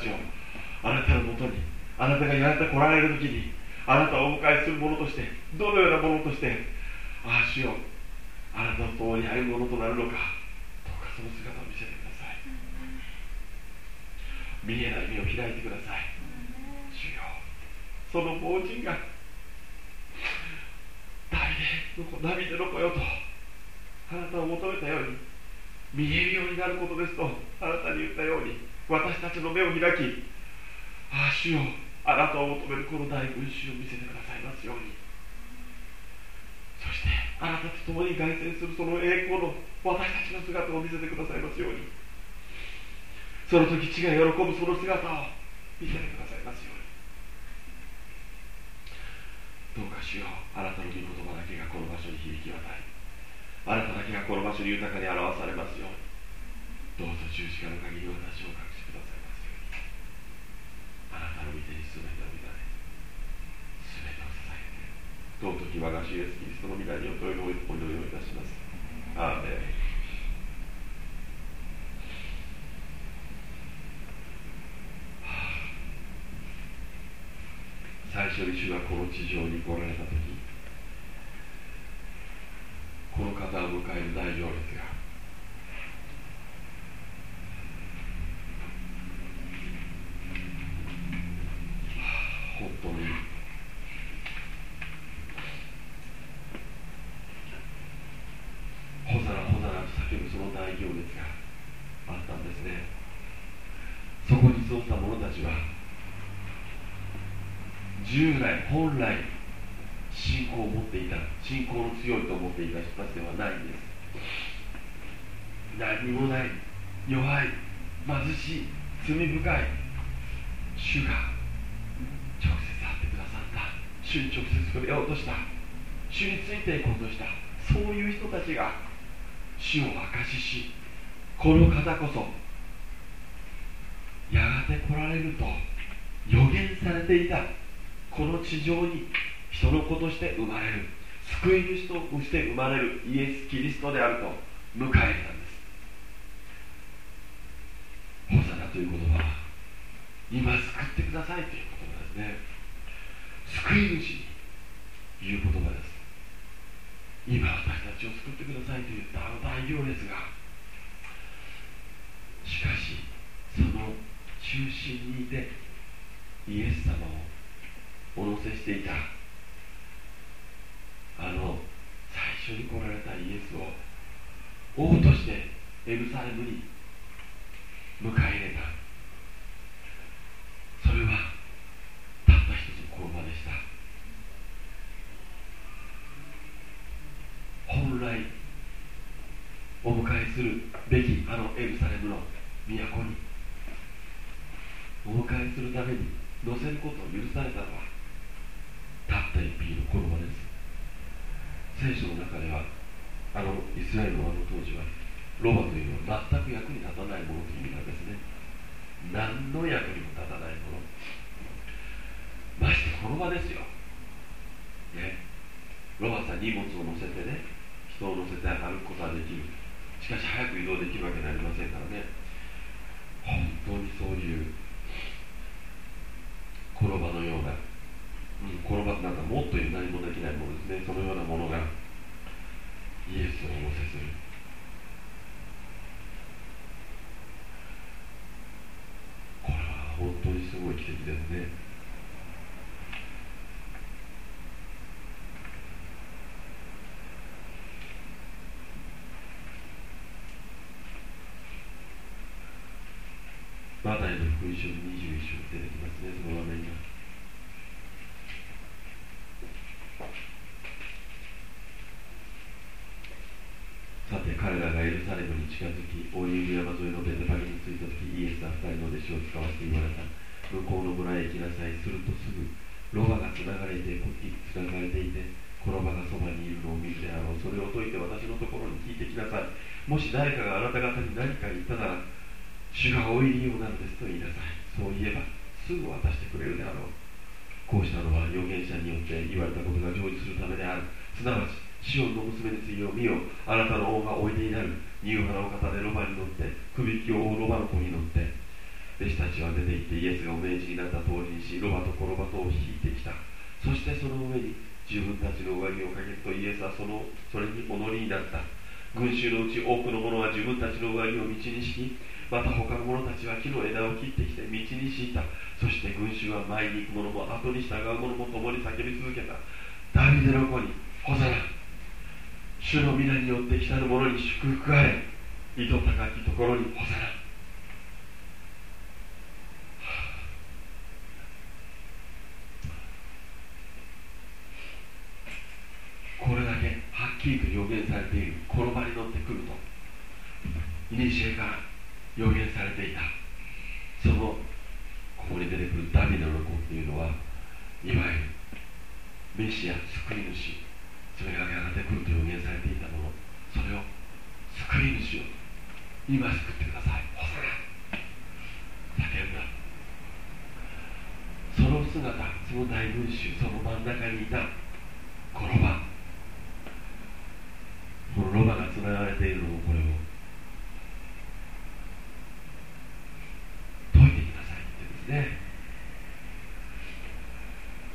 ちをあなたのもとにあなたがやられて来られる時にあなたをお迎えする者としてどのような者としてああしよあなたと共に歩む者となるのかどうかその姿を見せてください。見えない目を開いてください。主よその盲人がダビデの子よとあなたを求めたように見えるようになることですとあなたに言ったように私たちの目を開きああ主よあなたを求めるこの大群衆を見せてくださいますように。そしてあなたと共に凱旋するその栄光の私たちの姿を見せてくださいますように。その時地が喜ぶその姿を見せてくださいますように。どうか主よあなたの御言葉だけがこの場所に響き渡りあなただけがこの場所に豊かに表されますように。どうぞ十字架の限り私をかあなたの御手に全てを委ね全てを捧げて尊き我が主イエスキリストの皆にお祈りをいたします。アーメン。最初に主がこの地上に来られた時この方を迎える大行列が本当に。ほざらほざらと叫ぶその大行列があったんですね。そこに集った者たちは、従来、本来、信仰を持っていた、信仰の強いと思っていた人たちではないんです。何もない、弱い、貧しい、罪深い、主が直接会ってくださった。主に直接触れようとした。主についていこうとした。そういう人たちが主を明かししこの方こそやがて来られると予言されていたこの地上に人の子として生まれる救い主として生まれるイエス・キリストであると迎えたんです。ホサという言葉は今救ってくださいというね救い主に言う言葉です。今私たちを救ってくださいと言ったあの大行列がしかしその中心にいてイエス様をお乗せしていたあの最初に来られたイエスを王としてエルサレムに迎え入れた。それはたった一つの言葉でした本来お迎えするべきあのエルサレムの都にお迎えするために乗せることを許されたのはたった一匹の子供です。聖書の中ではあのイスラエルのあの当時はロバというのは全く役に立たないものという意味なんですね。何の役にも立たないもの。ましてこの場ですよ。ね。ロバさん荷物を乗せてね人を乗せて歩くことはできる。しかし早く移動できるわけになりませんからね。本当にそういう転ばのようなうん、転ばなんかもっと何もできないものですね。そのようなものがイエスを乗せする。これは本当にすごい奇跡ですね。一章と21章出てきますね、その場面が。さて彼らがエルサレムに近づき、大湯山沿いのベテパリに着いた時、イエスは2人の弟子を使わせて言われた。向こうの村へ行きなさい。するとすぐ、ロバがつながれて、こっちつながれていて、この場がそばにいるのを見るであろう。それを解いて私のところに聞いてきなさい。もし誰かがあなた方に何か言ったなら、主がお入りようなのですと言いなさいそう言えばすぐ渡してくれるであろう。こうしたのは預言者によって言われたことが成就するためである。すなわちシオンの娘について見よ。あなたの王がおいでになる。ニューハラを肩でロバに乗って首引きを追うロバの子に乗って。弟子たちは出て行ってイエスがお命じになった通りにしロバとコロバとを引いてきた。そしてその上に自分たちの上着をかけるとイエスはそのそれにお乗りになった。群衆のうち多くの者は自分たちの上着を道に敷きまた他の者たちは木の枝を切ってきて道に敷いた。そして群衆は前に行く者も後に従う者も共に叫び続けた。ダビデの子にホザナ主の皆によって来たる者に祝福あれ。糸高きところにほさらこれだけはっきりと予言されているこの場に乗ってくると古から予言されていた。そのここに出てくるダビデの子っていうのはいわゆるメシア救い主。それがやがて来ると予言されていたもの。それを救い主を今救ってくださいホサナ叫んだその姿その大群衆その真ん中にいたこの場このロバがつながれているのもこれを解いてきなさいってですね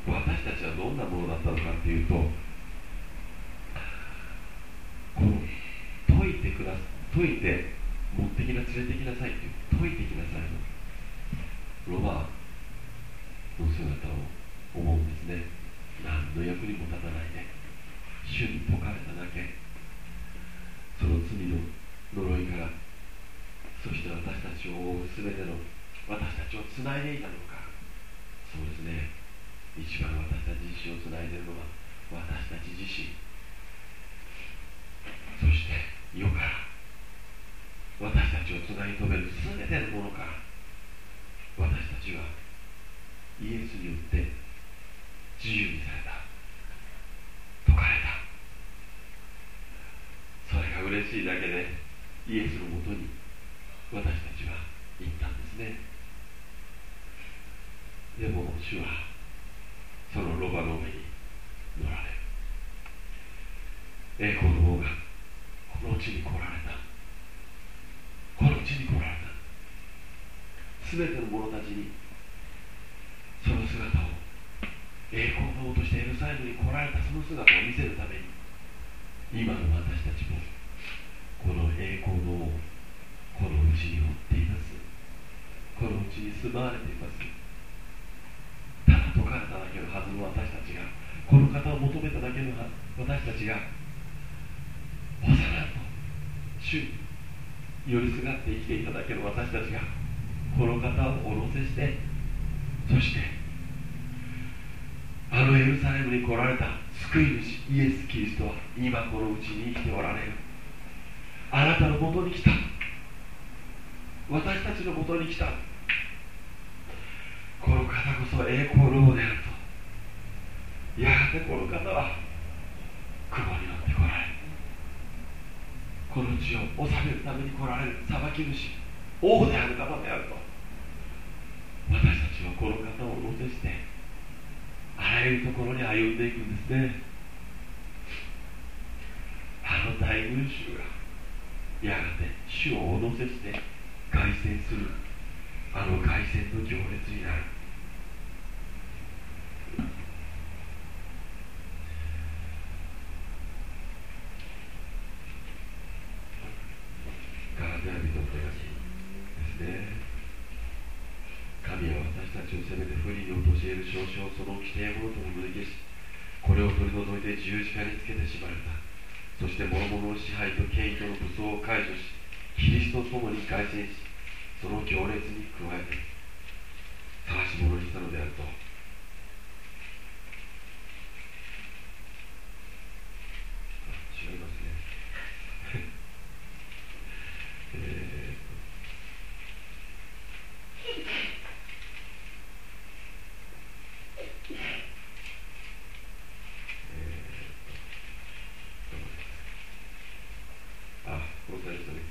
私たちはどんなものだったのかっていうと解いてくだ解いて持ってきな連れてきなさいって解いてきなさいの。ロバーの姿を思うんですね。何の役にも立たないで主に解かれただけ。その罪の呪いからそして私たちを覆う全ての私たちをつないでいたのか。一番私たち自身をつないでいるのは私たち自身そして世から私たちをつなぎ止める全てのものから私たちはイエスによって自由にされた。解かれた。それが嬉しいだけでイエスのもとに私たちは行ったんですね。でも主はそのロバの上に乗られる栄光の王がこの地に来られた。この地に来られた。全ての者たちにその姿を栄光の王としてエルサレムに来られたその姿を見せるために今の私たちもこの栄光の王このうちにおっています。このうちに住まわれています。解かれただけのはずの私たちがこの方を求めただけの私たちが幼いと主に寄りすがって生きていただけの私たちがこの方をお乗せしてそしてあのエルサレムに来られた救い主イエス・キリストは今このうちに生きておられるあなたのもとに来た私たちのもとに来た。この方こそ栄光の王であると。やがてこの方は雲に乗って来られる。この地を治めるために来られる裁き主王である方であると。私たちはこの方を乗せしてあらゆるところに歩んでいくんですね。あの大群衆がやがて主をお乗せして凱旋する。あの凱旋の行列になる。ガラテヤ人の手紙ですね。神は私たちを責めて不利に陥れる少々その規定ものとも抜きしこれを取り除いて十字架につけてしまれた。そして諸々の支配と権威との武装を解除しキリストと共に凱旋しその行列に加えて探し物にしたのであると違いますねえーあ、この際ですね。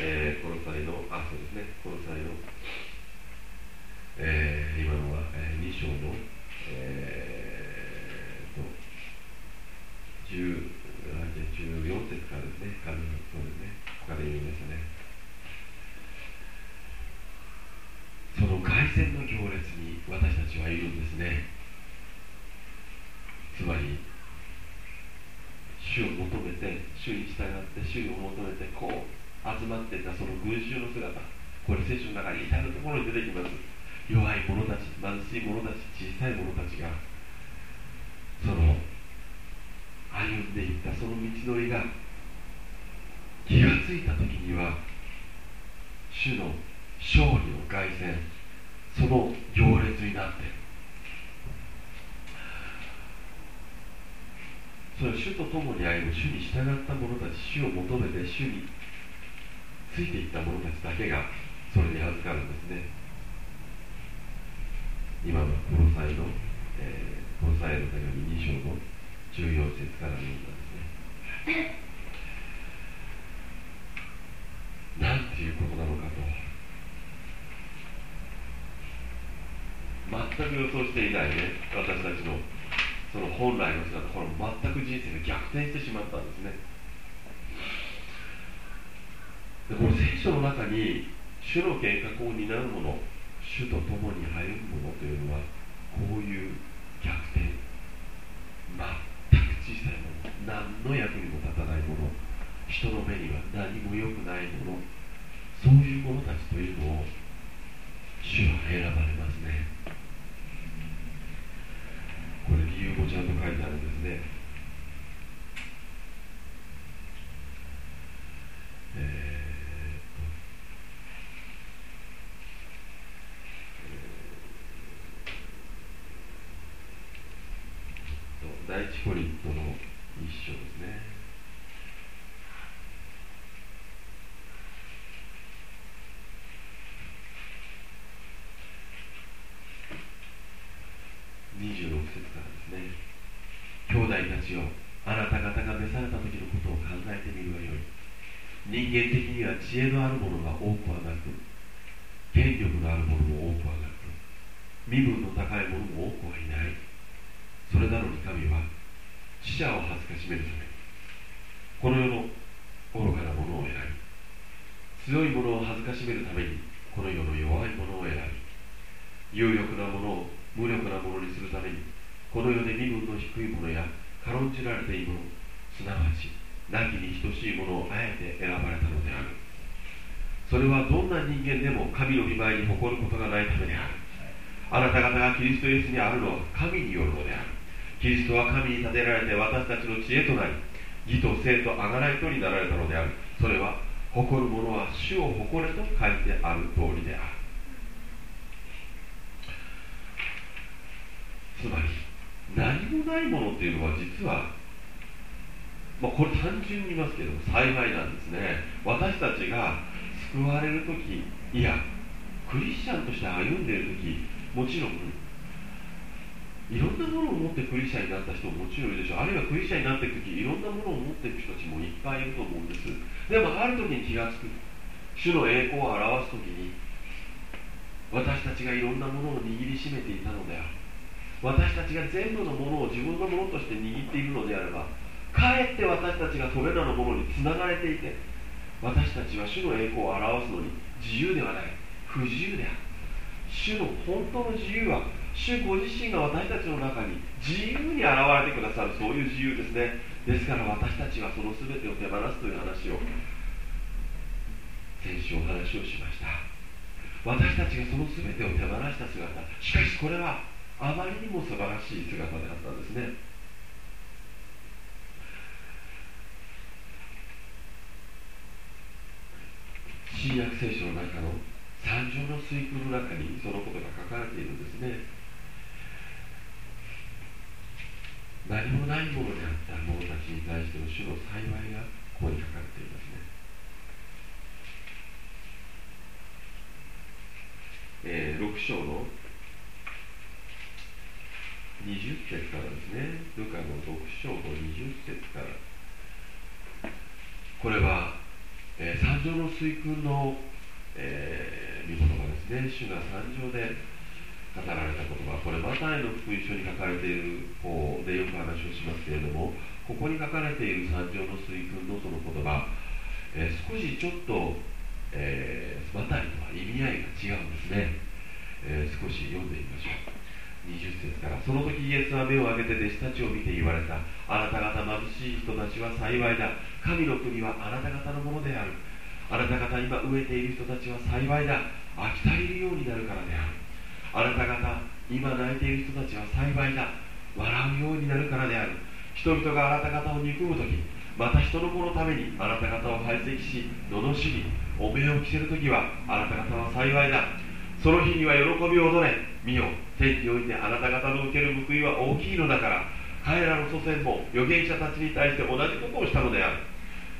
えー、この際の、あ、そうですね、この際の、えー、今のは、えー、2章の、えー、と、10、あ14節からですね、神の、そうですね、他で言いましたね。その凱旋の行列に私たちはいるんですね。つまり、主を求めて主に従って主を求めてこう集まっていたその群衆の姿これ聖書の中に至るところに出てきます。弱い者たち貧しい者たち小さい者たちがその歩んでいったその道のりが気がついた時には主の勝利の凱旋その行列になってそれ主と共に歩む主に従った者たち主を求めて主についていった者たちだけがそれに預かるんですね。今のこの際の、えー、この際の手紙2章の14節から読んだんですね。なんていうことなのかと。全く予想していないね私たちのその本来の姿これ全く人生が逆転してしまったんですね。でこの聖書の中に主の計画を担う者主と共に歩む者というのはこういう逆転全く小さいもの何の役にも立たないもの人の目には何も良くないものそういう者たちというのを主は選ばれますね。こちゃんと書いてあるんですねえー、第一コリントの一章ですね26節からですね兄弟たちよあなた方が召された時のことを考えてみるがよい人間的には知恵のあるものが多くはなく権力のあるものも多くはなく身分の高いものも多くはいない。それなのに神は死者を恥ずかしめるためにこの世の愚かなものを選び強いものを恥ずかしめるためにこの世の弱いものを選び有力なものを無力なものにするためにこの世で身分の低いものや軽んじられているものすなわち亡きに等しいものをあえて選ばれたのである。それはどんな人間でも神の御前に誇ることがないためである。あなた方がキリストイエスにあるのは神によるのである。キリストは神に立てられて私たちの知恵となり義と生とあがないとになられたのである。それは誇る者は主を誇れと書いてある通りである。つまり何もないものっていうのは実は、まあ、これ単純に言いますけど幸いなんですね。私たちが救われる時いやクリスチャンとして歩んでいる時もちろんいろんなものを持ってクリスチャンになった人ももちろんいるでしょう。あるいはクリスチャンになっていく時いろんなものを持っている人たちもいっぱいいると思うんです。でもある時に気が付く。主の栄光を表す時に私たちがいろんなものを握りしめていたのである。私たちが全部のものを自分のものとして握っているのであればかえって私たちがそれらのものにつながれていて私たちは主の栄光を表すのに自由ではない。不自由である。主の本当の自由は主ご自身が私たちの中に自由に現れてくださるそういう自由ですね。ですから私たちはその全てを手放すという話を先週お話をしました。私たちがその全てを手放した姿。しかしこれはあまりにも素晴らしい姿であったんですね。新約聖書の中の三条の水空の中にそのことが書かれているんですね。何もないものであった者たちに対しての主の幸いがここに書かれていますね、えー、6章の20節からですね。ルカの6章の20節から。これは、えー、三条の水訓の、えー、見言葉ですね主が三条で語られた言葉。これマタイの福音書に書かれている方でよく話をしますけれどもここに書かれている三条の水訓のその言葉、えー、少しちょっと、えー、マタイとは意味合いが違うんですね、えー、少し読んでみましょう。20節からその時イエスは目を上げて弟子たちを見て言われた。あなた方貧しい人たちは幸いだ。神の国はあなた方のものである。あなた方今飢えている人たちは幸いだ。飽き足りるようになるからである。あなた方今泣いている人たちは幸いだ。笑うようになるからである。人々があなた方を憎む時また人の子のためにあなた方を排斥し罵りお面を着せる時はあなた方は幸いだ。その日には喜びを踊れ見よ。天においてあなた方の受ける報いは大きいのだから彼らの祖先も預言者たちに対して同じことをしたのである。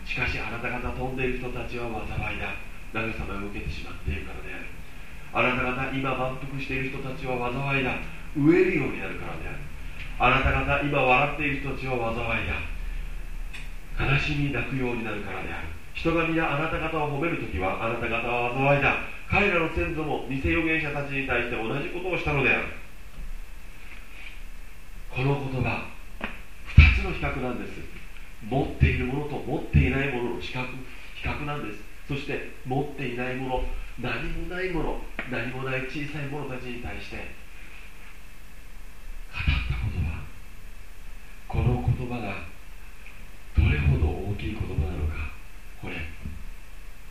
しかしあなた方飛んでいる人たちは災いだ。慰めを受けてしまっているからである。あなた方今満腹している人たちは災いだ。飢えるようになるからである。あなた方今笑っている人たちは災いだ。悲しみ泣くようになるからである。人が皆あなた方を褒めるときはあなた方は災いだ。彼らの先祖も偽預言者たちに対して同じことをしたのである。この言葉2つの比較なんです。持っているものと持っていないものの比較比較なんです。そして持っていないもの何もないもの何もない小さい者たちに対して語った言葉。この言葉がどれほど大きい言葉なのかこれ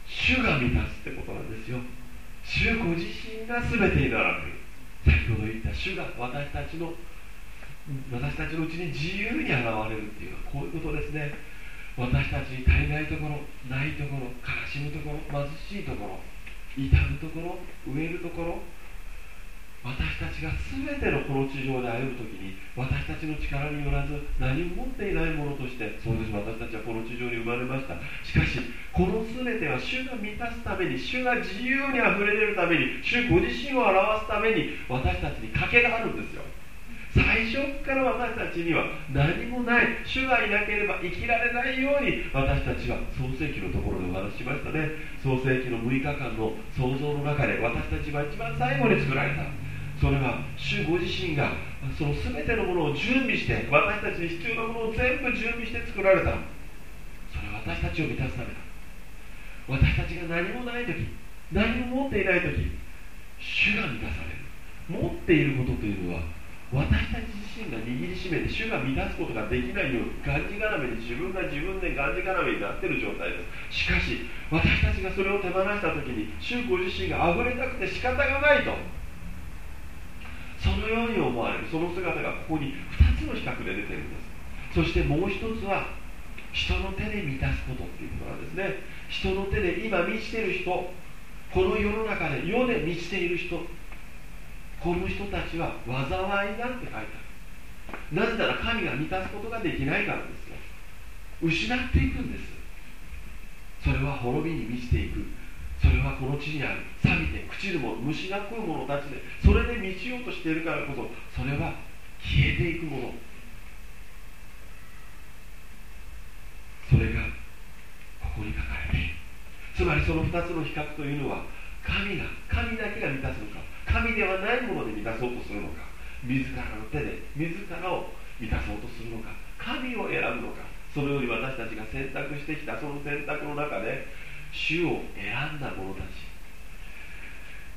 主が満たすってことなんですよ主ご自身が全てになられる先ほど言った主が私たちの私たちのうちに自由に現れるっていうこういうことですね。私たちに足りないところないところ悲しむところ貧しいところ至るところ植えるところ私たちが全てのこの地上で歩む時に私たちの力によらず何も持っていないものとしてそうです私たちはこの地上に生まれました。しかしこの全ては主が満たすために主が自由にあふれ出るために主ご自身を表すために私たちに賭けがあるんですよ。最初から私たちには何もない主がいなければ生きられないように私たちは創世記のところでお話ししましたね。創世記の6日間の創造の中で私たちは一番最後に作られた。それは主ご自身がその全てのものを準備して私たちに必要なものを全部準備して作られた。それは私たちを満たすためだ。私たちが何もない時何も持っていない時主が満たされる。持っていることというのは私たち自身が握りしめて主が満たすことができないようがんじがらめに自分が自分でがんじがらめになっている状態です。しかし私たちがそれを手放した時に主ご自身が溢れたくて仕方がないと。そのように思われる。その姿がここに2つの比較で出てるんです。そしてもう一つは人の手で満たすことっていうことなんですね。人の手で今満ちている人この世の中で世で満ちている人この人たちは災いだって書いてある。なぜなら神が満たすことができないからですよ。失っていくんです。それは滅びに満ちていく。それはこの地にある。錆びて朽ちるもの虫が食う者たちでそれで満ちようとしているからこそそれは消えていくもの。それがここに書かれている。つまりその2つの比較というのは神が神だけが満たすのか神ではないもので満たそうとするのか自らの手で自らを満たそうとするのか神を選ぶのかそのように私たちが選択してきたその選択の中で主を選んだ者たち。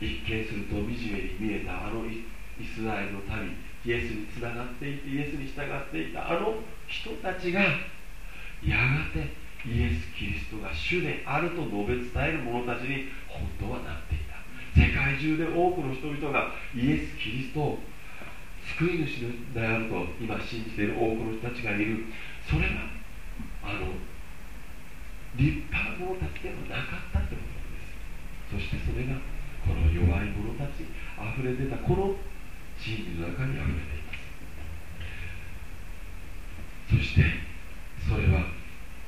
一見すると惨めに見えたあのイスラエルの民イエスにつながっていてイエスに従っていたあの人たちがやがてイエス・キリストが主であると述べ伝える者たちに本当はなっていた。世界中で多くの人々がイエス・キリストを救い主であると今信じている多くの人たちがいる。それはあの立派な者たちではなかったということです。そしてそれがこの弱い者たち溢れ出たこの真理の中に溢れていますそしてそれは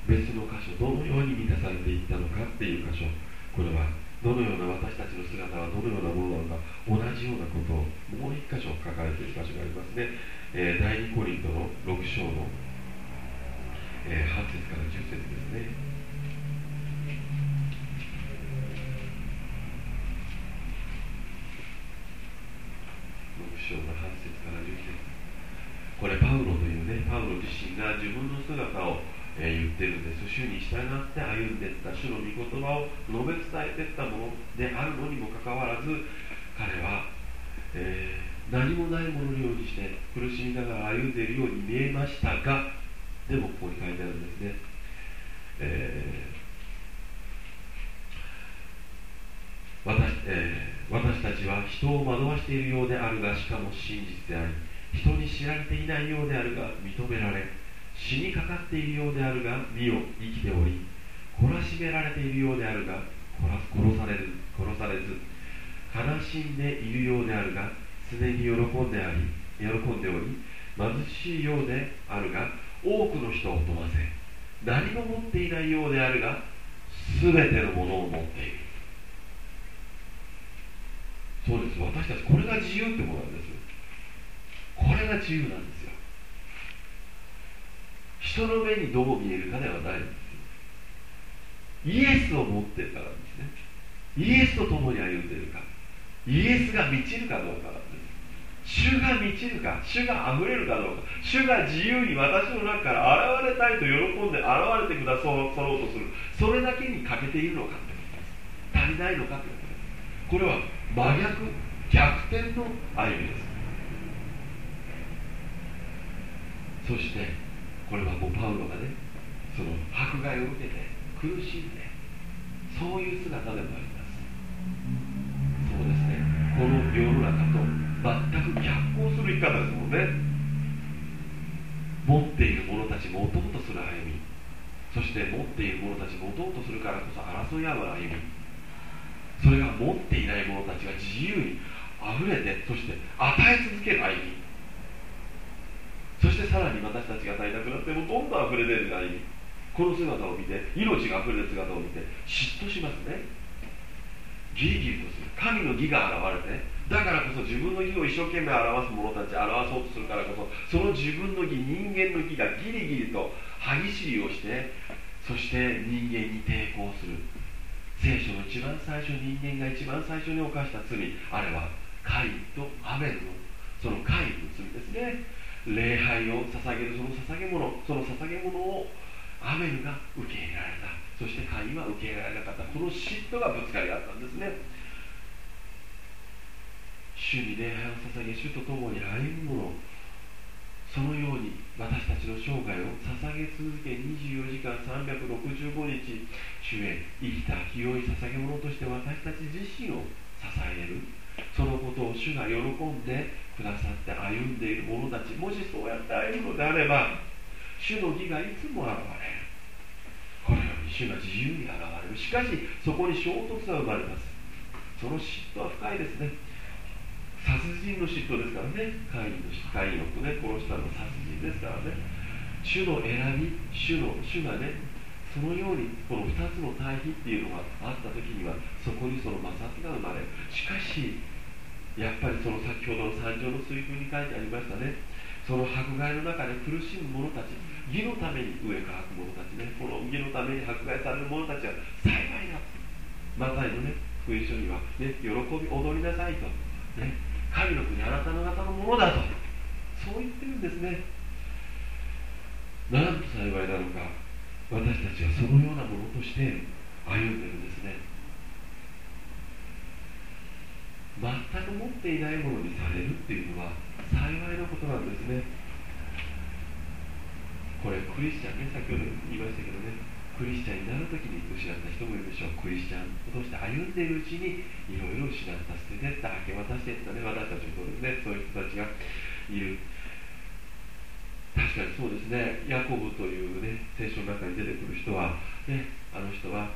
別の箇所どのように満たされていったのかっていう箇所これはどのような私たちの姿はどのようなものなのか同じようなことをもう一箇所書かれている箇所がありますね、えー、第2コリントの6章の、えー、8節から10節ですね。章の8節から10節。これパウロというねパウロ自身が自分の姿をえー、言ってるんです主に従って歩んでいった。主の御言葉を述べ伝えていったものであるのにもかかわらず彼は、えー、何もないもののようにして苦しみながら歩んでいるように見えましたがでもここに書いてあるんですね、えー、私えー、私たは人を惑わしているようであるがしかも真実であり人に知られていないようであるが認められ死にかかっているようであるが身を生きており懲らしめられているようであるが殺される殺されず悲しんでいるようであるが常に喜んであり喜んでおり貧しいようであるが多くの人を富ませ何も持っていないようであるが全てのものを持っている。そうです。私たちこれが自由ってものなんですこれが自由なんですよ。人の目にどう見えるかではないんですイエスを持ってるからですね。イエスと共に歩んでいるか。イエスが満ちるかどうかなんです。主が満ちるか主が溢れるかどうか主が自由に私の中から現れたいと喜んで現れてくださろうとする。それだけに欠けているのかということです。足りないのかということです。これは真逆逆転の歩みですそしてこれはもうパウロがねその迫害を受けて苦しんでそういう姿でもあります。そうですね。この世の中と全く逆行する生き方ですもんね。持っている者たちも持とうとする歩みそして持っている者たちも持とうとするからこそ争い合う歩みそれが持っていない者たちが自由にあふれてそして与え続ける歩みそしてさらに私たちが足りなくなってもどんどん溢れ出る歩みこの姿を見て命が溢れる姿を見て嫉妬しますね。ギリギリとする神の義が現れてだからこそ自分の義を一生懸命表す者たち表そうとするからこそその自分の義人間の義がギリギリと歯ぎしりをしてそして人間に抵抗する。聖書の一番最初人間が一番最初に犯した罪あれはカインとアベルのそのカインの罪ですね。礼拝を捧げるその捧げ物その捧げ物をアベルが受け入れられた。そしてカインは受け入れられなかった。この嫉妬がぶつかり合ったんですね。主に礼拝を捧げ主と共に歩む者そのように私たちの生涯を捧げ続け24時間365日主へ生きた清い捧げ物として私たち自身を支えるそのことを主が喜んでくださって歩んでいる者たちもしそうやって歩むのであれば主の義がいつも現れるこのように主が自由に現れるしかしそこに衝突が生まれますその嫉妬は深いですね殺人の嫉妬ですからね。カイのカインを、ね、殺したの殺人ですからね。主の選び主の主がねそのようにこの2つの対比っていうのがあった時にはそこにその摩擦が生まれるしかしやっぱりその先ほどの三条の水訓に書いてありましたね。その迫害の中で苦しむ者たち義のために上からく者たちね。この義のために迫害される者たちは幸いだ。マタイのね福音書には、ね、喜び踊りなさいと、ね、神の国あなたの方のものだと。そう言ってるんですね。なんと幸いなのか私たちはそのようなものとして歩んでるんですね。全く持っていないものにされるっていうのは幸いなことなんですね。これクリスチャンね先ほど言いましたけどね。クリスチャンになるときに失った人もいるでしょう。クリスチャンとして歩んでいるうちにいろいろ失った捨ててった明け渡していったね私たちもそうですね。そういう人たちがいる。確かにそうですね。ヤコブというね聖書の中に出てくる人はねあの人は、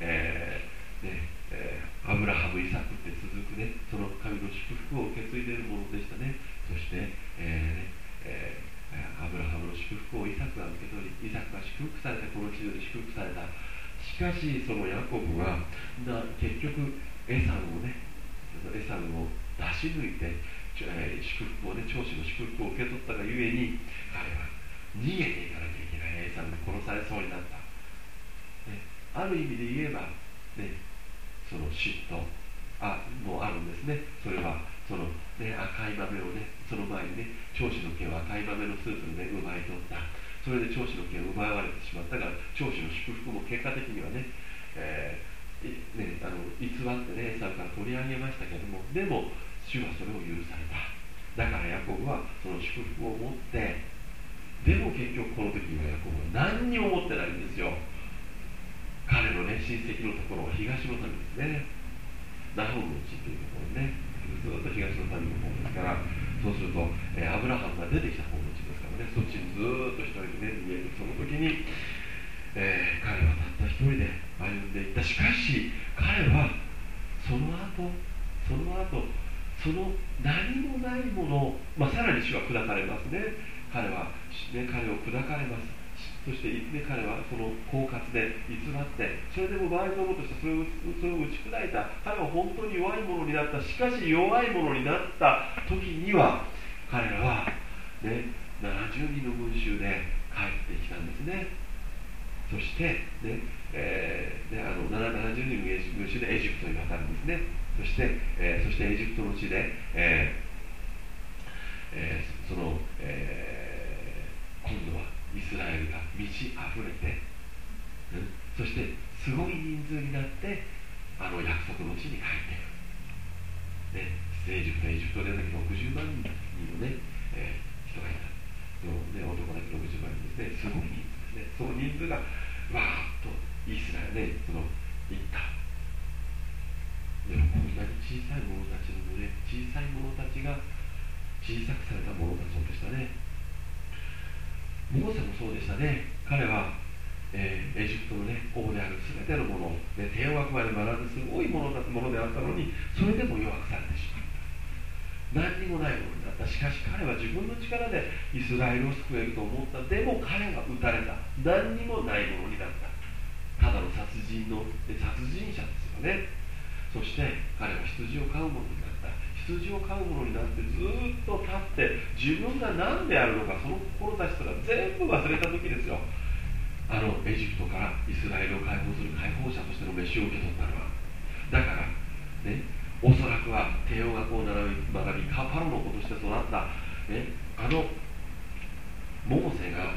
えー、ねえー、アブラハム、イサクって続くね、その神の祝福を受け継いでいるものでしたね。そして、えーえー、アブラハムの祝福をイサクが受け取り、イサクが祝福された、この地上で祝福された。しかし、そのヤコブは、な結局、エサンをね、エサンを出し抜いて、祝福をね、長子の祝福を受け取ったがゆえに、彼は逃げていかなきゃいけないエサンに殺されそうになった。ね、ある意味で言えば、ね、その嫉妬あもあるんですねそれはその、ね、赤い豆をねその前にね長子の毛を赤い豆のスープでね奪い取った。それで長子の毛を奪われてしまった。が長子の祝福も結果的にはね,、えー、ねあの偽ってねエサから取り上げましたけどもでも主はそれを許された。だからヤコブはその祝福を持ってでも結局この時にはヤコブは何にも持ってないんですよ。彼のね親戚のところは東の民ですね。ナホンの地というところにね。ずっと東の民の方ですからそうすると、えー、アブラハムが出てきた方の地ですからね。そっちにずっと一人でね見えるその時に、えー、彼はたった一人で歩んでいった。しかし彼はその後その後その何もないものを、まあ、さらに主は砕かれますね。彼は、ね、彼を砕かれます。そして、ね、彼はその狡猾で偽ってそれでも倍増としてそれをそれを打ち砕いた彼は本当に弱いものになったしかし弱いものになった時には彼らは、ね、70人の群衆で帰ってきたんですね。そしてね、えー、ねあの70人の群衆でエジプトに渡るんですね。そして、えー、そしてエジプトの地で、えーえー、その、えー、今度はイスラエルが満ち溢れて、うん、そしてすごい人数になってあの約束の地に帰っていく、ね、エジプトエジプトでだけ60万人のね、えー、人がいた。の、ね、男だけ60万人ですね。すごい人数ですね。その人数がわーっとイスラエルねその行った。でもこんなに小さい者たちの群れ小さい者たちが小さくされた者たちでしたね。モーセもそうでしたね。彼は、えー、エジプトの、ね、王である全てのもの、ね、天枠まで学んですごいものだものであったのにそれでも弱くされてしまった。何にもないものになった。しかし彼は自分の力でイスラエルを救えると思った。でも彼は撃たれた。何にもないものになった。ただの殺人の殺人者ですよね。そして彼は羊を飼うものになった。羊を飼う者になってずっと立って自分が何であるのかその志とか全部忘れた時ですよ。あのエジプトからイスラエルを解放する解放者としての飯を受け取ったのは。だからねおそらくは帝王学校を学び学びカパロの子として育った、ね、あのモーセが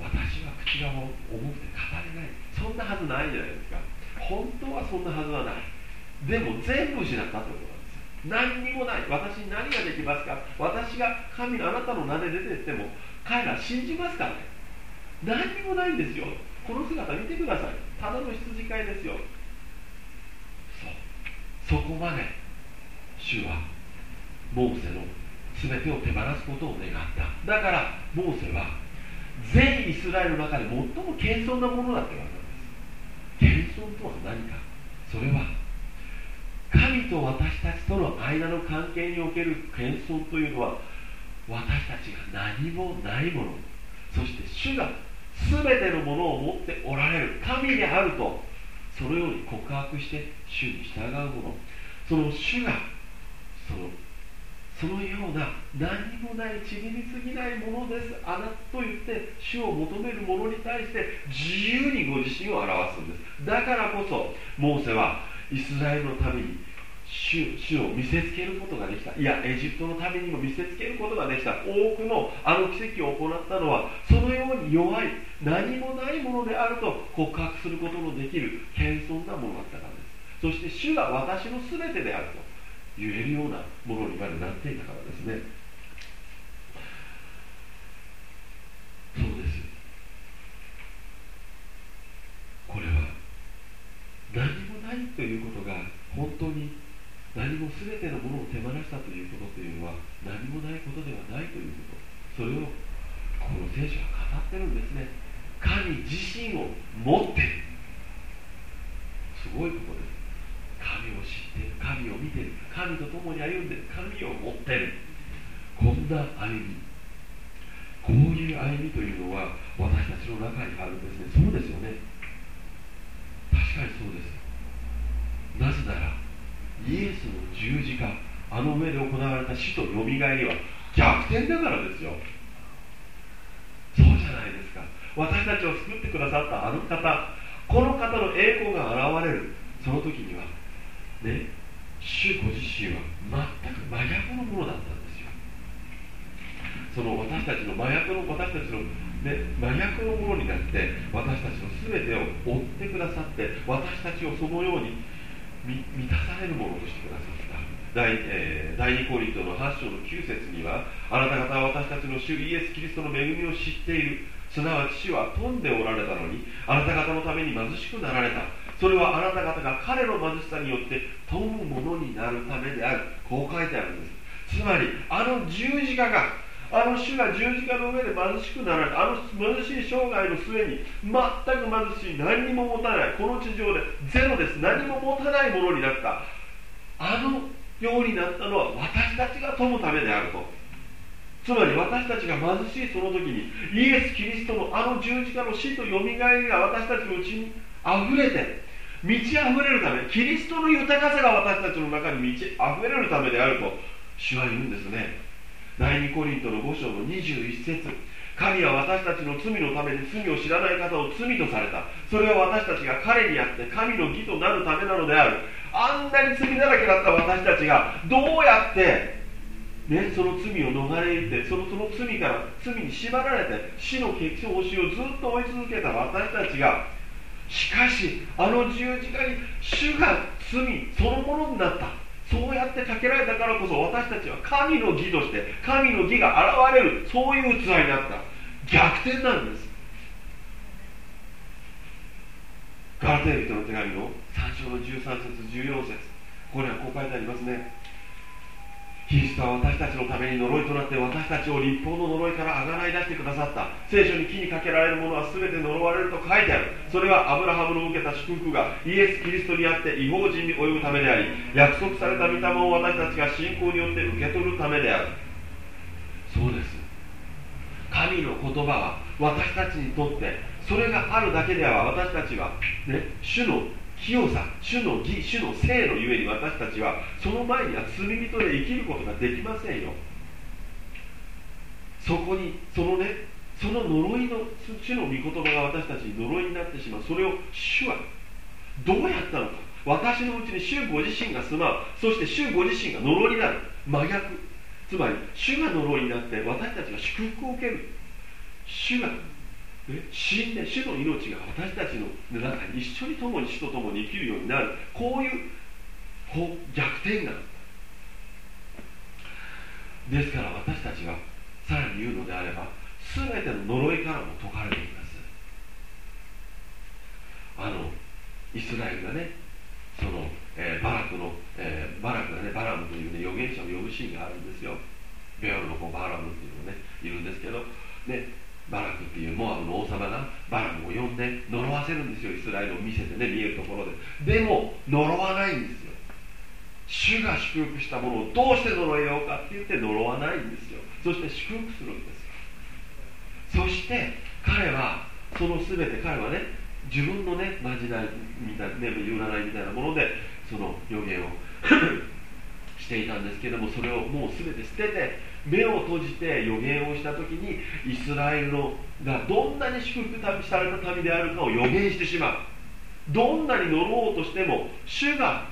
私は口が重くて語れない。そんなはずないじゃないですか。本当はそんなはずはない。でも全部失ったということなんです何にもない。私に何ができますか？私が神のあなたの名で出てっても彼ら信じますからね。何にもないんですよ。この姿見てください。ただの羊飼いですよ。そう。そこまで主はモーセの全てを手放すことを願った。だからモーセは全イスラエルの中で最も謙遜なものだって言われたんです。謙遜とは何か？それは神と私たちとの間の関係における謙遜というのは私たちが何もないものそして主が全てのものを持っておられる。神であるとそのように告白して主に従うもの。その主がそのそのような何もない塵に過ぎないものです。あなたと言って主を求める者に対して自由にご自身を表すんです。だからこそモーセはイスラエルのために主主を見せつけることができた。いやエジプトのためにも見せつけることができた。多くのあの奇跡を行ったのはそのように弱い何もないものであると告白することのできる謙遜なものだったからです。そして主が私の全てであると言えるようなものにまでなっていたからですねそうですこれは何もないということが本当に何も全てのものを手放したということというのは何もないことではないということ。それをこの聖書は語ってるんですね。神自身を持ってすごいことです。神を知っている。神を見てる。神と共に歩んでる。神を持ってる。こんな歩み。こういう歩みというのは私たちの中にあるんですね。そうですよね。確かにそうです。なぜならイエスの十字架あの上で行われた死とよみがえりは逆転だからですよ。そうじゃないですか。私たちを救ってくださったあの方この方の栄光が現れる。その時にはね、主ご自身は全く真逆のものだったんですよ。その私たちの真逆の私たちの、ね、真逆のものになって私たちの全てを追ってくださって私たちをそのように満たされるものとしてくださった。第,、えー、第2コリントの8章の9節にはあなた方は私たちの主イエス・キリストの恵みを知っている。すなわち主は富んでおられたのにあなた方のために貧しくなられた。それはあなた方が彼の貧しさによって富むものになるためである。こう書いてあるんです。つまりあの十字架があの主が十字架の上で貧しくなられあの貧しい生涯の末に全く貧しい何にも持たないこの地上でゼロです。何も持たないものになった。あのようになったのは私たちが富むためであると。つまり私たちが貧しいその時にイエス・キリストのあの十字架の死とよみがえりが私たちのうちにあふれて満ち溢れるためキリストの豊かさが私たちの中に満ち溢れるためであると主は言うんですね。第2コリントの5章の21節。神は私たちの罪のために罪を知らない方を罪とされた。それは私たちが彼にあって神の義となるためなのである。あんなに罪だらけだった私たちがどうやってね、その罪を逃れてそのその罪から罪に縛られて死の結晶をずっと追い続けた私たちがしかしあの十字架に主が罪そのものになった。そうやってかけられたからこそ私たちは神の義として神の義が現れるそういう器になった。逆転なんです。ガラテヤ人の手紙の3章の13節14節。ここにはこう書いてありますね。キリストは私たちのために呪いとなって私たちを立法の呪いからあがない出してくださった。聖書に木にかけられるものは全て呪われると書いてある。それはアブラハムの受けた祝福がイエス・キリストにあって違法人に及ぶためであり約束された御霊を私たちが信仰によって受け取るためである。そうです。神の言葉は私たちにとってそれがあるだけでは私たちは、ね、主の清さ主の義主の聖のゆえに私たちはその前には罪人で生きることができませんよ。そこにそのねその呪いの主の御言葉が私たちに呪いになってしまう。それを主はどうやったのか。私のうちに主ご自身が住まう。そして主ご自身が呪いになる。真逆。つまり主が呪いになって私たちが祝福を受ける。主が死んで主の命が私たちの中に一緒に共に主と共に生きるようになる。こういう逆転があった。ですから私たちはさらに言うのであれば全ての呪いからも解かれています。あのイスラエルがねその、えー、バラクの、えー、バラクがねバラムというね預言者を呼ぶシーンがあるんですよ。ベオルの子バラムっていうのがねいるんですけどねバラクっていうモアブの王様がバラムを呼んで呪わせるんですよ。イスラエルを見せてね見えるところで。でも呪わないんですよ。主が祝福したものをどうして呪いようかって言って呪わないんですよ。そして祝福するんですよ。そして彼はその全て彼はね自分のねまじないみたいなね占いみたいなものでその予言を していたんですけどもそれをもう全て捨てて目を閉じて予言をした時にイスラエルのがどんなに祝福された民であるかを予言してしまう。どんなに呪おうとしても主が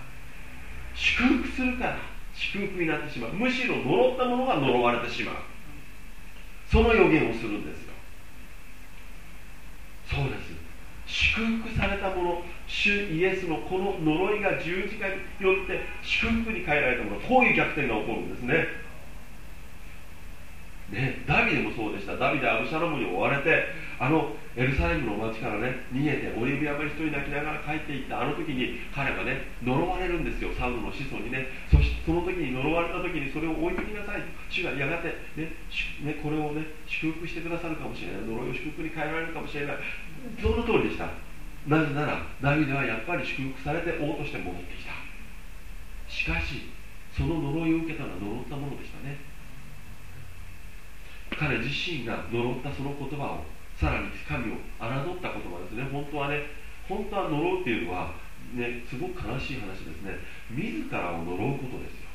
祝福するから祝福になってしまう。むしろ呪ったものが呪われてしまう。その予言をするんですよ。そうです。祝福されたもの主イエスのこの呪いが十字架によって祝福に変えられたものこういう逆転が起こるんですね。ね、ダビデもそうでした。ダビデアブシャロムに追われてあのエルサレムの町からね逃げてオリーブ山に一人泣きながら帰っていった。あの時に彼がね呪われるんですよ。サウルの子孫にね。そしてその時に呪われた時にそれを置いてきなさい主がやがてね、ね、これをね祝福してくださるかもしれない。呪いを祝福に変えられるかもしれない。その通りでした。なぜならダビデはやっぱり祝福されて王として戻ってきた。しかしその呪いを受けたのは呪ったものでしたね。彼自身が呪ったその言葉をさらに神を侮った言葉ですね。本当はね本当は呪うっていうのはねすごく悲しい話ですね。自らを呪うことですよ。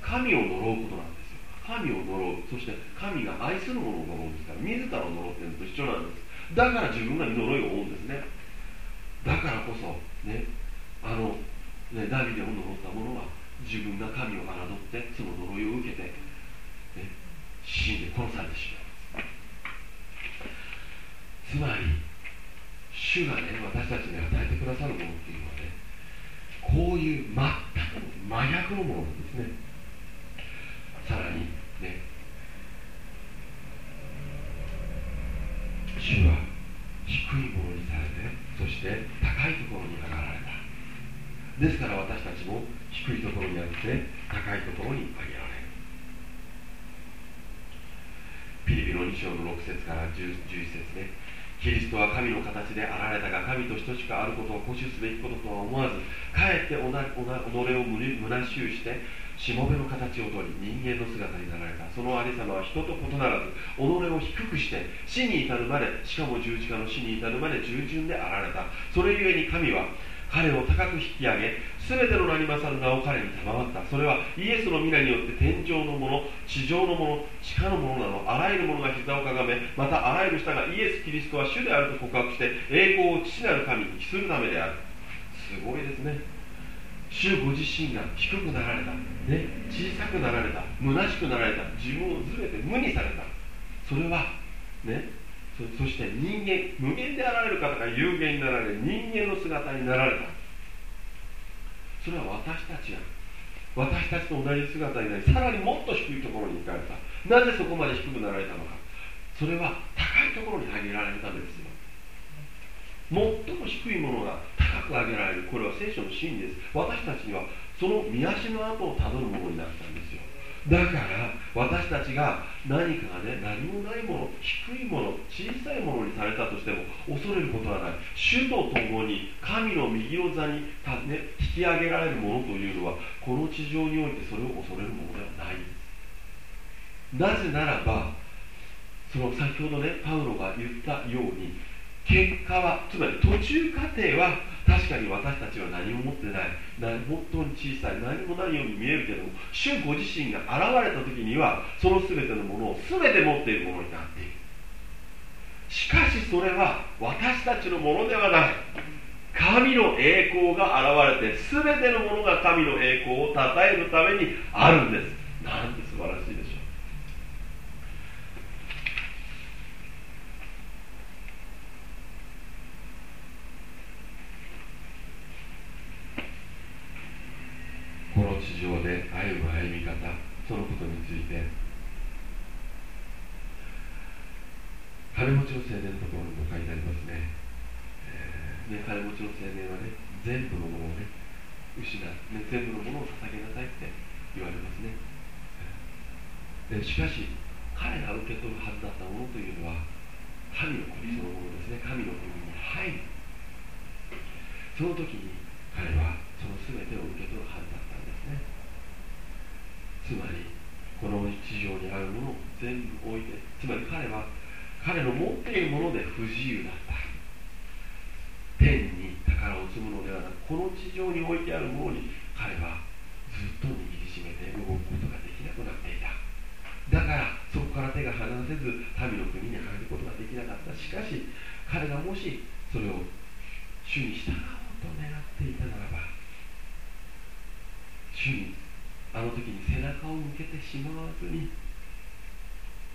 神を呪うことなんですよ。神を呪う。そして神が愛するものを呪うんですから自らを呪っているのと一緒なんです。だから自分が呪いを負うんですね。だからこそねあのねダビデを呪った者は自分が神を侮ってその呪いを受けて死んで殺されてしまいますつまり主がね私たちに与えてくださるものっていうのはねこういう全く真逆のものなんですね。さらにね主は低いものにされてそして高いところに上がられた。ですから私たちも低いところにあって高いところに上げられピリピの2章の6節から11節ね。キリストは神の形であられたが神と等しくあることを固守すべきこととは思わずかえって己を虚しゅうしてしもべの形をとり人間の姿になられた。そのありさまは人と異ならず己を低くして死に至るまでしかも十字架の死に至るまで従順であられた。それゆえに神は彼を高く引き上げ全ての名に勝る名を彼に賜った。それはイエスの皆によって天上のもの地上のもの地下のものなどあらゆるものが膝をかがめまたあらゆる舌がイエス・キリストは主であると告白して栄光を父なる神に帰するためである。すごいですね。主ご自身が低くなられた、ね、小さくなられた。虚しくなられた。自分をずれて無にされた。それはね。そして人間無限であられる方が有限になられ人間の姿になられた。それは私たちが私たちと同じ姿になりさらにもっと低いところに行かれた。なぜそこまで低くなられたのか。それは高いところに上げられるためですよ。最も低いものが高く上げられる。これは聖書の真理です。私たちにはその見足の跡をたどるものになったんですよ。だから私たちが何かがね何もないもの低いもの小さいものにされたとしても恐れることはない。主と共に神の右の座に、引き上げられるものというのはこの地上においてそれを恐れるものではない。なぜならばその先ほどねパウロが言ったように結果はつまり途中過程は確かに私たちは何も持ってない。何本当に小さい。何もないように見えるけども主ご自身が現れた時にはその全てのものを全て持っているものになっている。しかしそれは私たちのものではない。神の栄光が現れて全てのものが神の栄光を称えるためにあるんです。なんて素晴らしいでしょう。この地上で歩む歩み方そのことについて金持ちの青年のところにも書いてありますね,、えー、ね金持ちの青年はね全部のものをね失う、ね、全部のものを捧げなさいって言われますね、でしかし彼が受け取るはずだったものというのは神の国そのものですね。神の国に入る。その時に彼はその全てを受け取るはずだつまりこの地上にあるものを全部置いてつまり彼は彼の持っているもので不自由だった。天に宝を積むのではなくこの地上に置いてあるものに彼はずっと握りしめて動くことができなくなっていた。だからそこから手が離せず民の国に入ることができなかった。しかし彼がもしそれを主に従おうと願っていたならば主にあの時に背中を向けてしまわずに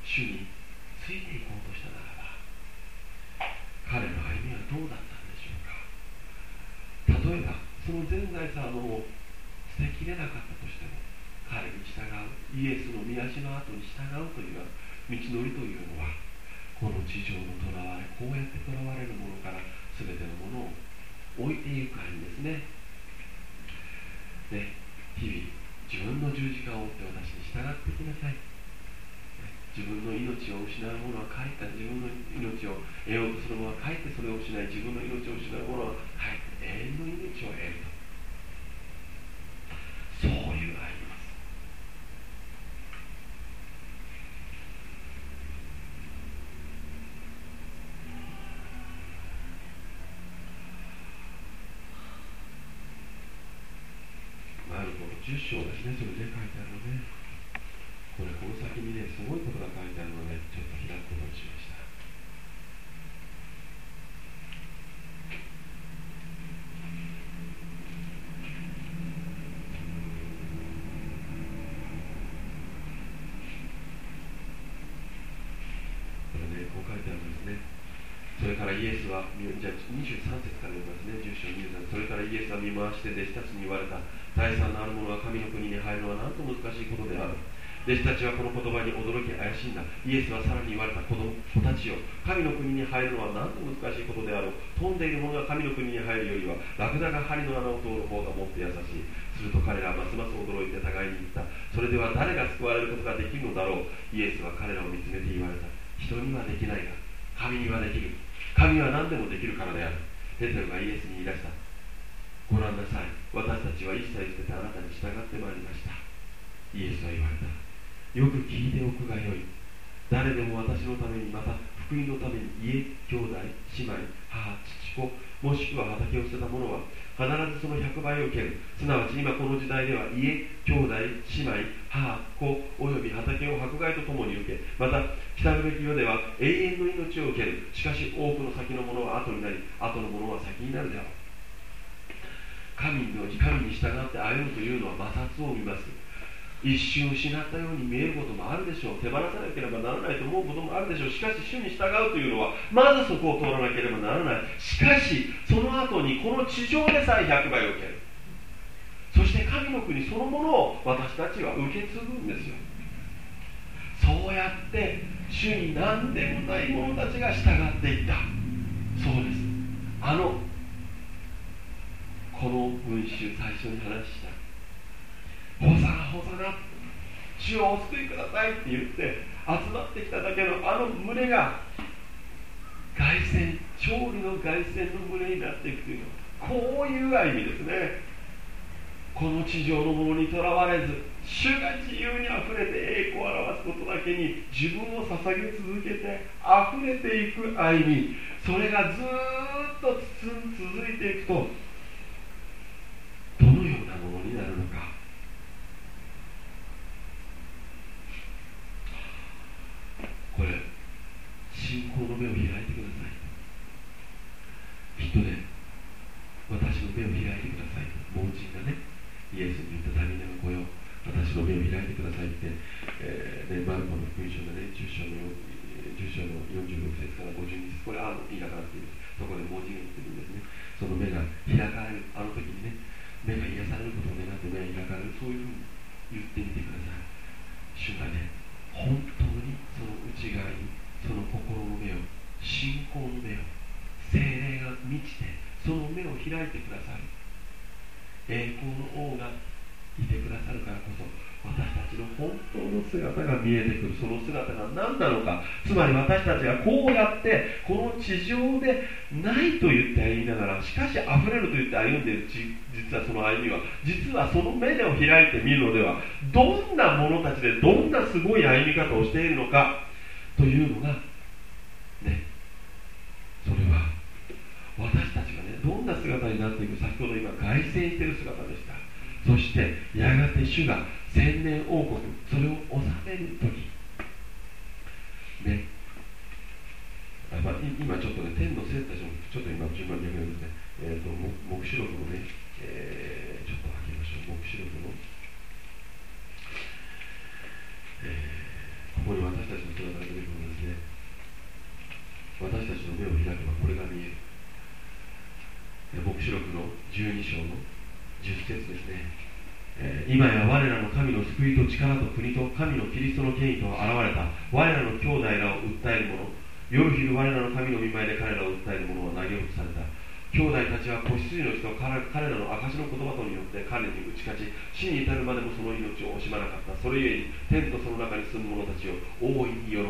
主についていこうとしたならば彼の歩みはどうだったんでしょうか。例えばその全財産を捨てきれなかったとしても彼に従うイエスの御足の後に従うという道のりというのはこの地上のとらわれこうやってとらわれるものから全てのものを置いていく感じですね。ね日々自分の十字架を追って私に従ってきなさい。自分の命を失う者は帰った。自分の命を得ようとする者は帰ってそれを失い自分の命を失う者は帰って永遠の命を得ると。そういう愛10章ですね、それで書いてあるので、これ、この先にね、すごいことが書いてあるので、ちょっと開くことにしました。これね、こう書いてあるんですね。それからイエスは、じゃあ23節から読みますね、10章23それからイエスは見回して弟子たちに言われた。財産のある者が神の国に入るのは何と難しいことである。弟子たちはこの言葉に驚き怪しんだ。イエスはさらに言われた子供たちよ神の国に入るのは何と難しいことであろう飛んでいる者が神の国に入るよりはラクダが針の穴を通る方がもっと優しい。すると彼らはますます驚いて互いに言った。それでは誰が救われることができるのだろう。イエスは彼らを見つめて言われた。人にはできないが神にはできる。神は何でもできるからである。ペテロがイエスに言い出した。ご覧なさい。ちは一切捨ててあなたに従ってまいりました。イエスは言われた。よく聞いておくがよい。誰でも私のためにまた福音のために家兄弟姉妹母父子もしくは畑を捨てた者は必ずその100倍を受ける。すなわち今この時代では家兄弟姉妹母子および畑を迫害とともに受けまた来たるべき世では永遠の命を受ける。しかし多くの先のものは後になり後のものは先になるであろう。神の神に従って歩むというのは摩擦を見ます。一瞬失ったように見えることもあるでしょう。手放さなければならないと思うこともあるでしょう。しかし主に従うというのはまずそこを通らなければならない。しかしその後にこの地上でさえ100倍を受ける。そして神の国そのものを私たちは受け継ぐんですよ。そうやって主に何でもない者たちが従っていった。そうです。あのこの文集最初に話した「ホサナホサナ主をお救いください」って言って集まってきただけのあの群れが凱旋勝利の凱旋の群れになっていくというの。はこういう歩みですね。この地上のものにとらわれず主が自由にあふれて栄光を表すことだけに自分を捧げ続けてあふれていく歩み。それがずっと続いていくとどのようなものになるのか。これ信仰の目を開いてください。人で私の目を開いてください。盲人がねイエスに言った旅の声よ。私の目を開いてくださいって、えーね、マルコの福音書でね10章の ,10 章の46節から52節。これあのいいかなっていうんですそこで盲人が言ってるんですね。その目が開かれるあの時目が癒されることを願って目が開かれるそういうふうに言ってみてください。主がね本当にその内側にその心の目を信仰の目を精霊が満ちてその目を開いてくださる栄光の王がいてくださるからこそ私たちの本当の姿が見えてくるその姿が何なのか。つまり私たちがこうやってこの地上でないと言って歩みながらしかし溢れると言って歩んでいる実はその歩みは。実はその目を開いてみるのではどんな者たちでどんなすごい歩み方をしているのか。というのがねそれは私たちがねどんな姿になっていく先ほど今凱旋している姿でした。そしてやがて主が千年王国それを治める時ね。あ、まあ、今ちょっとね天の生徒たちもちょっと今順番に読みますね。えっ、ー、と黙示録のね、えー、ちょっと開けましょう。黙示録の、えー、ここに私たちの姿が出てくるんですね。私たちの目を開けばこれが見える。黙示録の12章の10節ですね、えー、今や我らの神の救いと力と国と神のキリストの権威と現れた。我らの兄弟らを訴える者。夜昼我らの神の見舞いで彼らを訴える者は投げ落とされた。兄弟たちは子羊の人彼らの証の言葉とによって彼に打ち勝ち。死に至るまでもその命を惜しまなかった。それゆえに天とその中に住む者たちを大いに喜べ。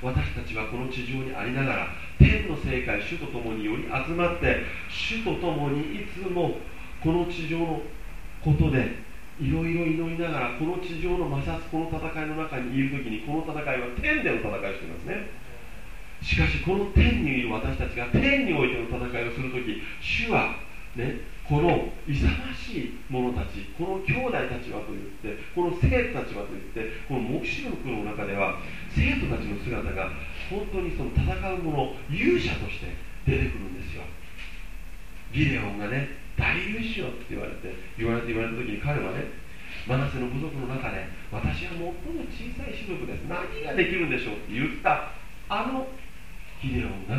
私たちはこの地上にありながら天の正解主と共により集まって主と共にいつもこの地上のことでいろいろ祈りながらこの地上の摩擦この戦いの中にいる時にこの戦いは天での戦いをしていますね。しかしこの天にいる私たちが天においての戦いをする時主はねこの勇ましい者たちこの兄弟たちはと言ってこの生徒たちはと言ってこの黙示録の中では生徒たちの姿が本当にその戦う者勇者として出てくるんですよ。ギデオンがね大優秀って言われて言われて言われた時に彼はねマナセの部族の中で私は最も小さい種族です。何ができるんでしょう？って言った。あのヒデオンが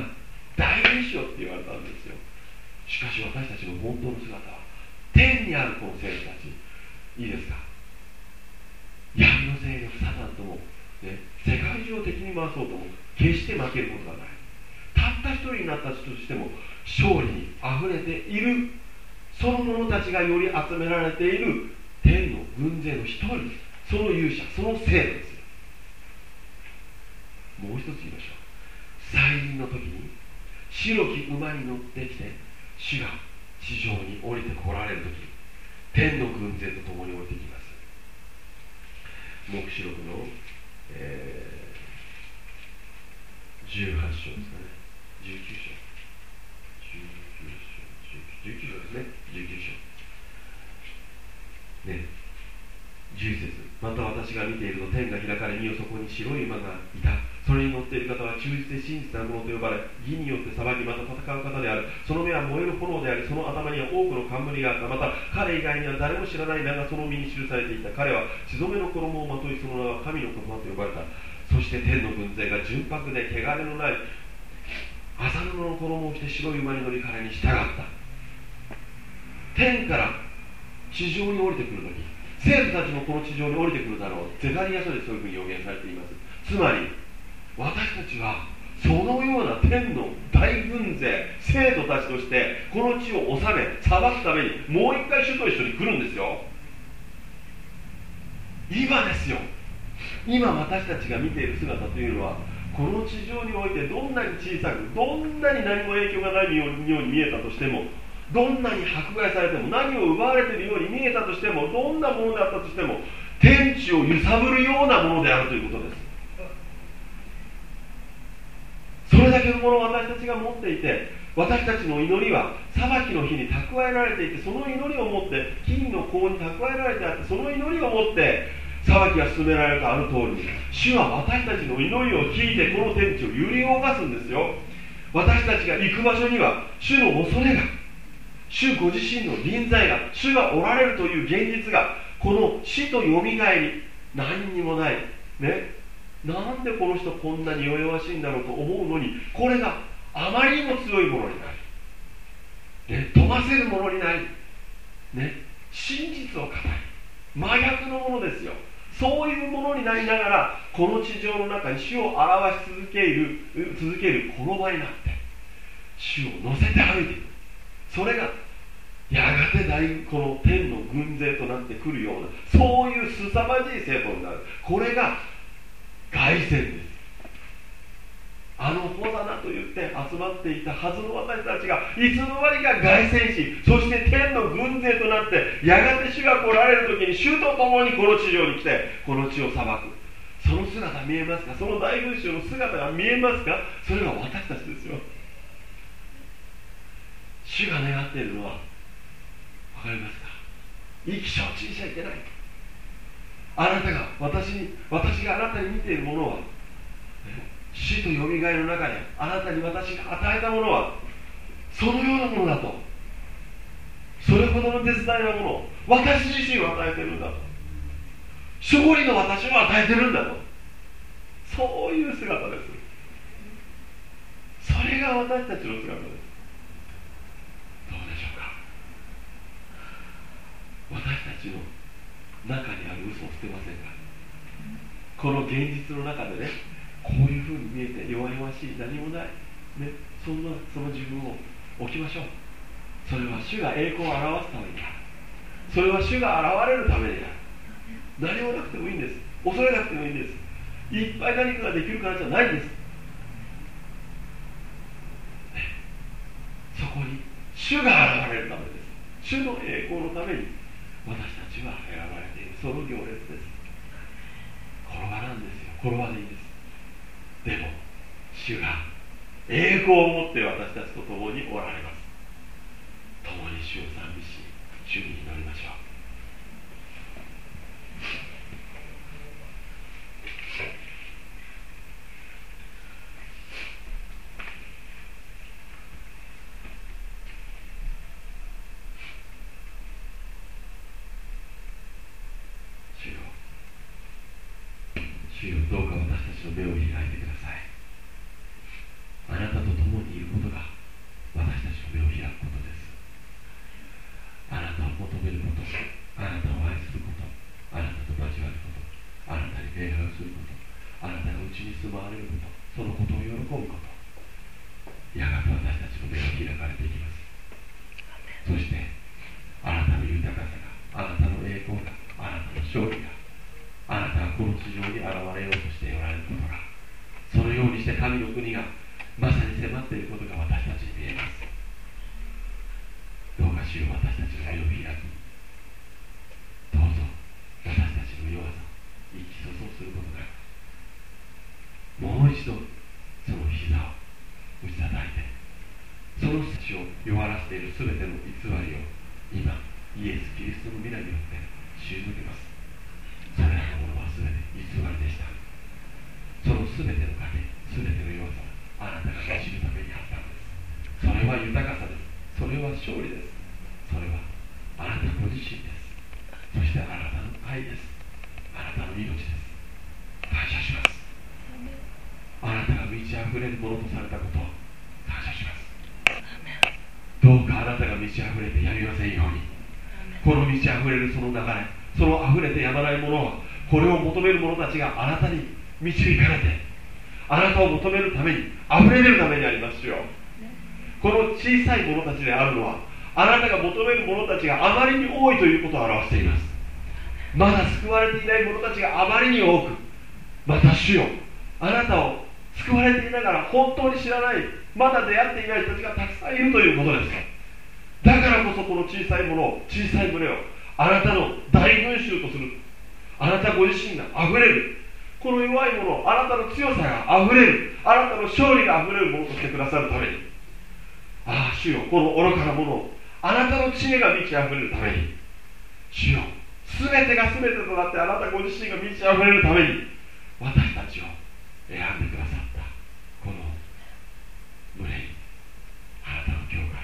大優秀って言われたんですよ。しかし私たちの本当の姿は天にあるこの生徒たち。いいですか？闇の勢力サタンとも、ね、世界中を敵に回そうとも決して負けることがない。たった一人になったとしても勝利にあふれている。その者たちがより集められている天の軍勢の一人その勇者その生徒ですよもう一つ言いましょう再臨の時に白き馬に乗ってきて主が地上に降りてこられる時天の軍勢と共に降りてきます黙示録の、えー、18章ですか？ね19章19章ですね19章ね。11節また私が見ていると天が開かれ見よそこに白い馬がいた。それに乗っている方は忠実で真実なものと呼ばれ義によって裁きまた戦う方である。その目は燃える炎でありその頭には多くの冠があった。また彼以外には誰も知らない名がその身に記されていた。彼は血染めの衣をまといその名は神の言葉と呼ばれた。そして天の軍勢が純白で汚れのない麻布の衣を着て白い馬に乗り彼に従った。天から地上に降りてくるとき生徒たちもこの地上に降りてくるだろう。ゼカリア書でそういうふうに予言されています。つまり私たちはそのような天の大軍勢生徒たちとしてこの地を治め裁くためにもう一回主と一緒に来るんですよ。今ですよ。今私たちが見ている姿というのはこの地上においてどんなに小さくどんなに何も影響がないように見えたとしてもどんなに迫害されても何を奪われているように見えたとしてもどんなものであったとしても天地を揺さぶるようなものであるということです。それだけのものを私たちが持っていて私たちの祈りは裁きの日に蓄えられていてその祈りを持って金の甲に蓄えられてあってその祈りを持って裁きが進められるとある通り主は私たちの祈りを聞いてこの天地を揺り動かすんですよ。私たちが行く場所には主の恐れが主ご自身の臨在が主がおられるという現実がこの死とよみがえり何にもない。ね。なんでこの人こんなに弱々しいんだろうと思うのにこれがあまりにも強いものになり、ね、飛ばせるものになり、ね、真実を語り真逆のものですよ。そういうものになりながらこの地上の中に主を表し続ける続けるこの場になって主を乗せて歩いていく。それがやがて大この天の軍勢となってくるようなそういう凄まじい生徒になる。これが凱旋です。あのホザナと言って集まっていたはずの私たちがいつの間にか凱旋しそして天の軍勢となってやがて主が来られる時に主と共にこの地上に来てこの地を裁く。その姿見えますか？その大群衆の姿が見えますか？それが私たちですよ。主が願っているのはかりますか意気承知しちゃいけない。あなたが私に私があなたに見ているものは死とよみがえの中であなたに私が与えたものはそのようなものだと。それほどの絶大なものを私自身を与えてるんだと。勝利の私を与えてるんだと。そういう姿です。それが私たちの姿ですどうでしょうか私たちの中にある嘘を捨てませんか？この現実の中でねこういうふうに見えて弱々しい何もない、ね、そんなその自分を置きましょう。それは主が栄光を表すためにある。それは主が現れるためにある。何もなくてもいいんです。恐れなくてもいいんです。いっぱい何かができるからじゃないんです、そこに主が現れるためです。主の栄光のために。私たちは選ばれているその行列です。転ばなんですよ。転ばでいいんです。でも主が栄光を持って私たちと共におられます。共に主を賛美し主に祈りましょう主よどうか私たちの目を開いてくださいあなたと共にいることが私たちの目を開くことですあなたを求めることあなたを愛することあなたと交わることあなたに礼拝をすることあなたがうちに住まわれることそのことを喜ぶことやがて私たちの目が開かれていきます。そしてあなたの豊かさがあなたの栄光があなたの勝利があなたがこの地上に現れようとしておられることがそのようにして神の国がまさに迫っていることが私たちに見えますどうかしよう私たちの目を開きどうぞ私たちの弱さ生き注することなくもう一度その膝を打ち叩いてその死を弱らせている全ての偽りを今イエス・キリストの皆によって退けますそれらのものは全て偽りでしたその全ての糧全ての弱さあなたが知るためにあったのですそれは豊かさですそれは勝利ですそれはあなたご自身ですそしてあなたの愛ですあなたの命です感謝しますあなたが満ち溢れるものとされたことを感謝しますどうあなたが満ち溢れてやみませんように。この満ち溢れるその流れその溢れてやまないものはこれを求める者たちがあなたに導かれてあなたを求めるために溢れ出るためにありますよ。この小さい者たちであるのはあなたが求める者たちがあまりに多いということを表しています。まだ救われていない者たちがあまりに多くまた主よあなたを救われていながら本当に知らないまだ出会っていない人たちがたくさんいるということですだからこそこの小さいものを小さい胸をあなたの大群衆とするあなたご自身があふれるこの弱いものあなたの強さがあふれるあなたの勝利があふれるものとしてくださるために。ああ主よこの愚かなものをあなたの知恵が満ち溢れるために。主よ全てが全てとなってあなたご自身が満ち溢れるために私たちを選んでくださったこの群れにあなたの教会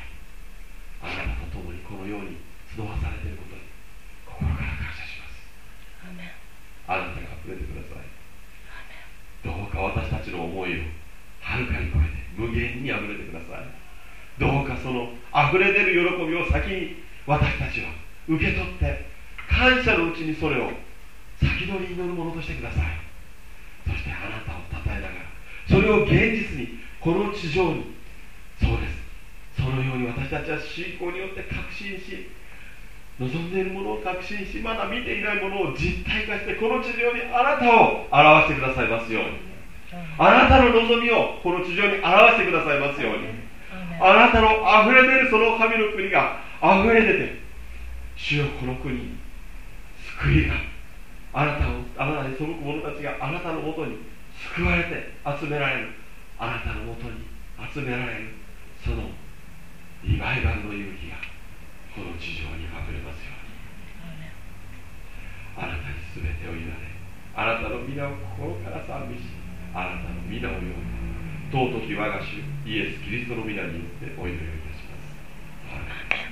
あなたと共このように集わされていることに心から感謝します。あなたが溢れてください。どうか私たちの思いをはるかに超えて無限にあふれてください。どうかその溢れ出る喜びを先に私たちは受け取って感謝のうちにそれを先取りに乗るものとしてください。そしてあなたを称えながらそれを現実にこの地上にそうですそのように私たちは信仰によって確信し望んでいるものを確信しまだ見ていないものを実体化してこの地上にあなたを表してくださいますように。あなたの望みをこの地上に表してくださいますように。あなたの溢れ出るその神の国が溢れ出て主よこの国に救いがあなたをあなたに背く者たちがあなたのもとに救われて集められる。あなたのもとに集められる。そのリバイバルの勇気がこの地上に隠れますようにあなたに全てを委ねあなたの皆を心から賛美しあなたの皆を呼ぶ尊き我が主イエス・キリストの皆によってお祈りをいたします。